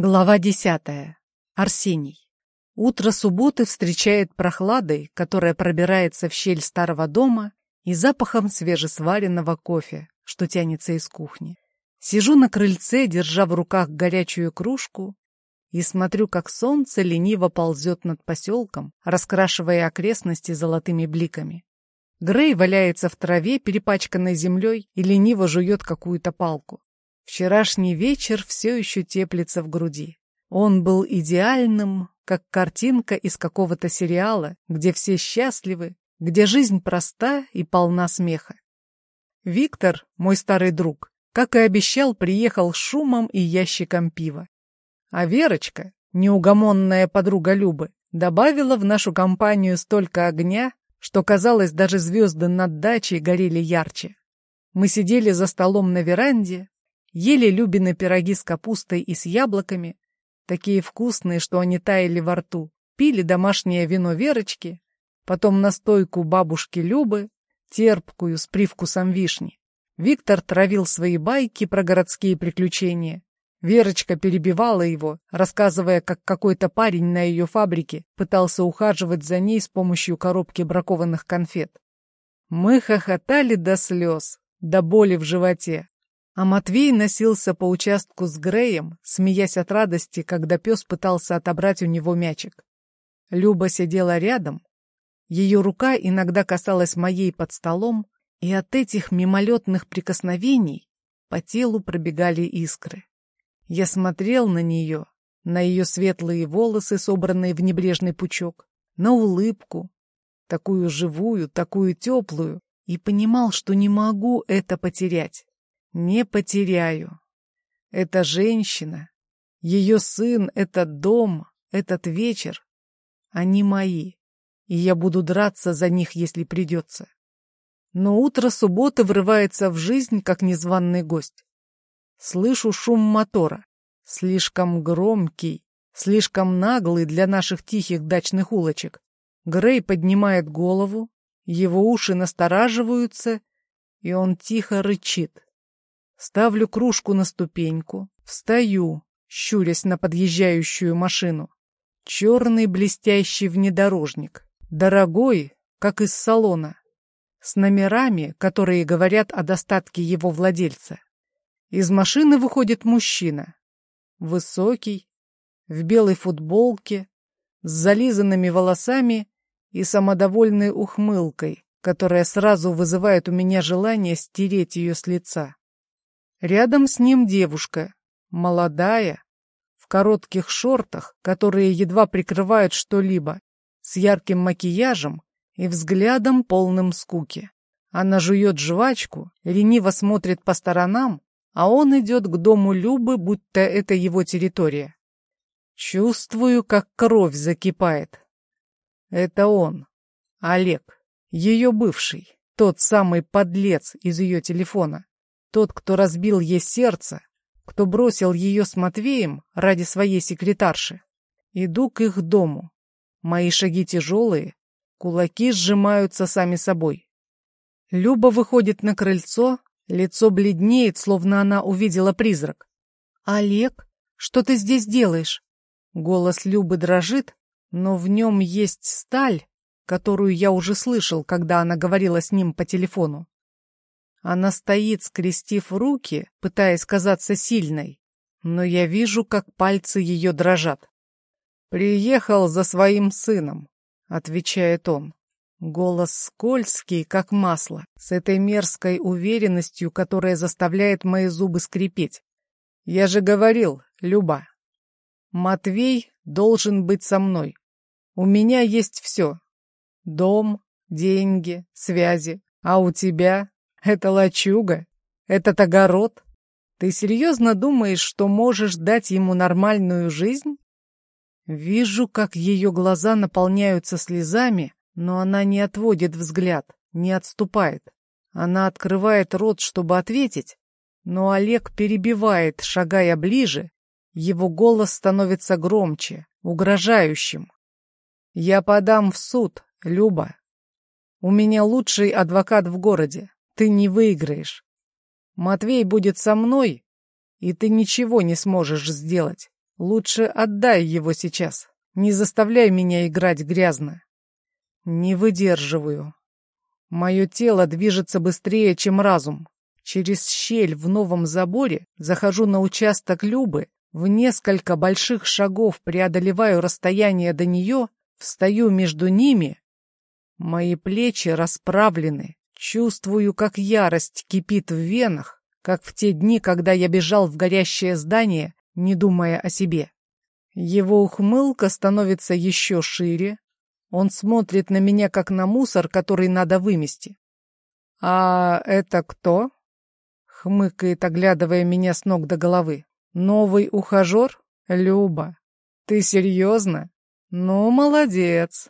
Глава десятая. Арсений. Утро субботы встречает прохладой, которая пробирается в щель старого дома, и запахом свежесваренного кофе, что тянется из кухни. Сижу на крыльце, держа в руках горячую кружку, и смотрю, как солнце лениво ползет над поселком, раскрашивая окрестности золотыми бликами. Грей валяется в траве, перепачканной землей, и лениво жует какую-то палку. Вчерашний вечер все еще теплится в груди. Он был идеальным, как картинка из какого-то сериала, где все счастливы, где жизнь проста и полна смеха. Виктор, мой старый друг, как и обещал, приехал шумом и ящиком пива. А Верочка, неугомонная подруга Любы, добавила в нашу компанию столько огня, что, казалось, даже звезды над дачей горели ярче. Мы сидели за столом на веранде, Ели Любины пироги с капустой и с яблоками, такие вкусные, что они таяли во рту. Пили домашнее вино Верочки, потом настойку бабушки Любы, терпкую с привкусом вишни. Виктор травил свои байки про городские приключения. Верочка перебивала его, рассказывая, как какой-то парень на ее фабрике пытался ухаживать за ней с помощью коробки бракованных конфет. Мы хохотали до слез, до боли в животе. А Матвей носился по участку с Греем, смеясь от радости, когда пес пытался отобрать у него мячик. Люба сидела рядом. Ее рука иногда касалась моей под столом, и от этих мимолетных прикосновений по телу пробегали искры. Я смотрел на нее, на ее светлые волосы, собранные в небрежный пучок, на улыбку, такую живую, такую теплую, и понимал, что не могу это потерять. Не потеряю. Эта женщина, ее сын, этот дом, этот вечер, они мои, и я буду драться за них, если придется. Но утро субботы врывается в жизнь, как незваный гость. Слышу шум мотора, слишком громкий, слишком наглый для наших тихих дачных улочек. Грей поднимает голову, его уши настораживаются, и он тихо рычит. Ставлю кружку на ступеньку, встаю, щурясь на подъезжающую машину. Черный блестящий внедорожник, дорогой, как из салона, с номерами, которые говорят о достатке его владельца. Из машины выходит мужчина, высокий, в белой футболке, с зализанными волосами и самодовольной ухмылкой, которая сразу вызывает у меня желание стереть ее с лица. Рядом с ним девушка, молодая, в коротких шортах, которые едва прикрывают что-либо, с ярким макияжем и взглядом полным скуки. Она жует жвачку, лениво смотрит по сторонам, а он идет к дому Любы, будто это его территория. Чувствую, как кровь закипает. Это он, Олег, ее бывший, тот самый подлец из ее телефона. Тот, кто разбил ей сердце, кто бросил ее с Матвеем ради своей секретарши. Иду к их дому. Мои шаги тяжелые, кулаки сжимаются сами собой. Люба выходит на крыльцо, лицо бледнеет, словно она увидела призрак. «Олег, что ты здесь делаешь?» Голос Любы дрожит, но в нем есть сталь, которую я уже слышал, когда она говорила с ним по телефону. Она стоит, скрестив руки, пытаясь казаться сильной, но я вижу, как пальцы ее дрожат. «Приехал за своим сыном», — отвечает он. Голос скользкий, как масло, с этой мерзкой уверенностью, которая заставляет мои зубы скрипеть. «Я же говорил, Люба, Матвей должен быть со мной. У меня есть все. Дом, деньги, связи. А у тебя это лачуга? Этот огород? Ты серьезно думаешь, что можешь дать ему нормальную жизнь? Вижу, как ее глаза наполняются слезами, но она не отводит взгляд, не отступает. Она открывает рот, чтобы ответить, но Олег перебивает, шагая ближе. Его голос становится громче, угрожающим. «Я подам в суд, Люба. У меня лучший адвокат в городе ты не выиграешь. Матвей будет со мной, и ты ничего не сможешь сделать. Лучше отдай его сейчас. Не заставляй меня играть грязно. Не выдерживаю. Мое тело движется быстрее, чем разум. Через щель в новом заборе захожу на участок Любы, в несколько больших шагов преодолеваю расстояние до нее, встаю между ними. Мои плечи расправлены, чувствую, как ярость кипит в венах, как в те дни, когда я бежал в горящее здание, не думая о себе. Его ухмылка становится еще шире. Он смотрит на меня, как на мусор, который надо вымести. «А это кто?» — хмыкает, оглядывая меня с ног до головы. «Новый ухажер? Люба, ты серьезно? Ну, молодец.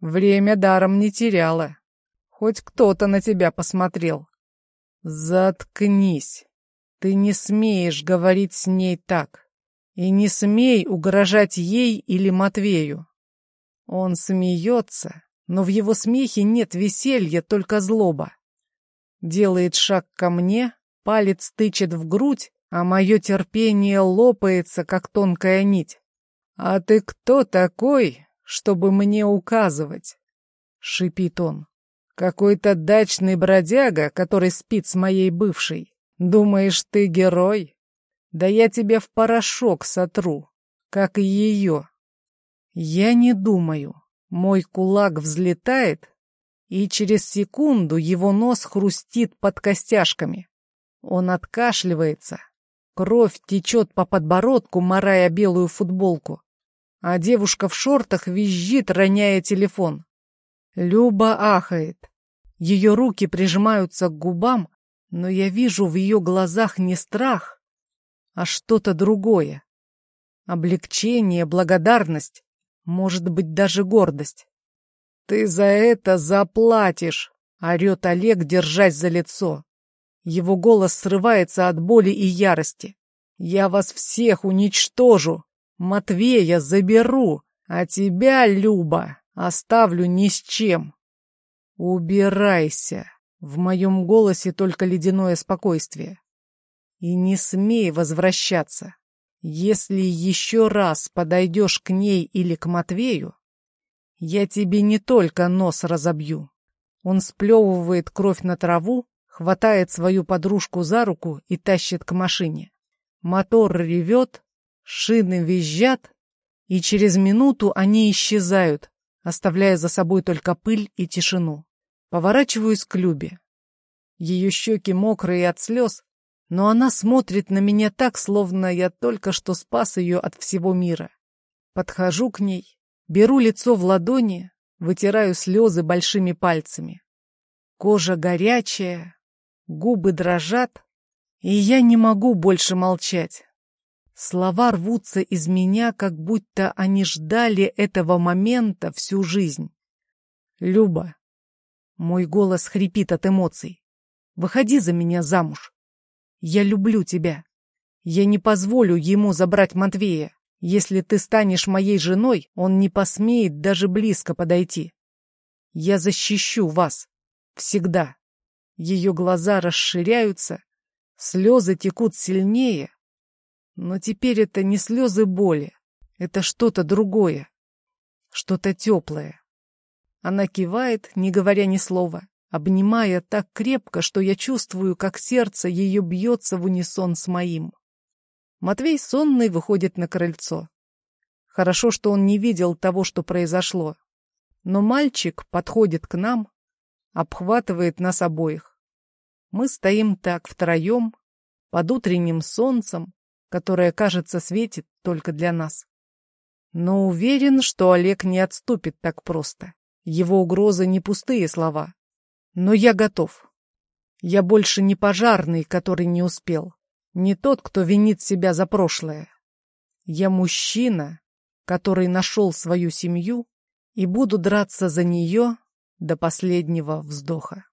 Время даром не теряла. Хоть кто-то на тебя посмотрел. Заткнись. Ты не смеешь говорить с ней так. И не смей угрожать ей или Матвею. Он смеется, но в его смехе нет веселья, только злоба. Делает шаг ко мне, палец тычет в грудь, а мое терпение лопается, как тонкая нить. «А ты кто такой, чтобы мне указывать?» — шипит он. «Какой-то дачный бродяга, который спит с моей бывшей. Думаешь, ты герой? Да я тебя в порошок сотру, как и ее». Я не думаю. Мой кулак взлетает, и через секунду его нос хрустит под костяшками. Он откашливается, Кровь течет по подбородку, морая белую футболку. А девушка в шортах визжит, роняя телефон. Люба ахает. Ее руки прижимаются к губам, но я вижу в ее глазах не страх, а что-то другое. Облегчение, благодарность, может быть, даже гордость. «Ты за это заплатишь!» — орет Олег, держась за лицо. Его голос срывается от боли и ярости. «Я вас всех уничтожу! Матвея заберу, а тебя, Люба, оставлю ни с чем!» «Убирайся!» В моем голосе только ледяное спокойствие. «И не смей возвращаться. Если еще раз подойдешь к ней или к Матвею, я тебе не только нос разобью». Он сплевывает кровь на траву, хватает свою подружку за руку и тащит к машине. Мотор ревет, шины визжат, и через минуту они исчезают, оставляя за собой только пыль и тишину. Поворачиваюсь к Любе. Ее щеки мокрые от слез, но она смотрит на меня так, словно я только что спас ее от всего мира. Подхожу к ней, беру лицо в ладони, вытираю слезы большими пальцами. Кожа горячая, Губы дрожат, и я не могу больше молчать. Слова рвутся из меня, как будто они ждали этого момента всю жизнь. Люба. Мой голос хрипит от эмоций. Выходи за меня замуж. Я люблю тебя. Я не позволю ему забрать Матвея. Если ты станешь моей женой, он не посмеет даже близко подойти. Я защищу вас. Всегда. Ее глаза расширяются, слезы текут сильнее. Но теперь это не слезы боли, это что-то другое, что-то теплое. Она кивает, не говоря ни слова, обнимая так крепко, что я чувствую, как сердце ее бьется в унисон с моим. Матвей сонный выходит на крыльцо. Хорошо, что он не видел того, что произошло. Но мальчик подходит к нам, обхватывает нас обоих. Мы стоим так втроем, под утренним солнцем, которое, кажется, светит только для нас. Но уверен, что Олег не отступит так просто. Его угрозы не пустые слова. Но я готов. Я больше не пожарный, который не успел. Не тот, кто винит себя за прошлое. Я мужчина, который нашел свою семью и буду драться за нее до последнего вздоха.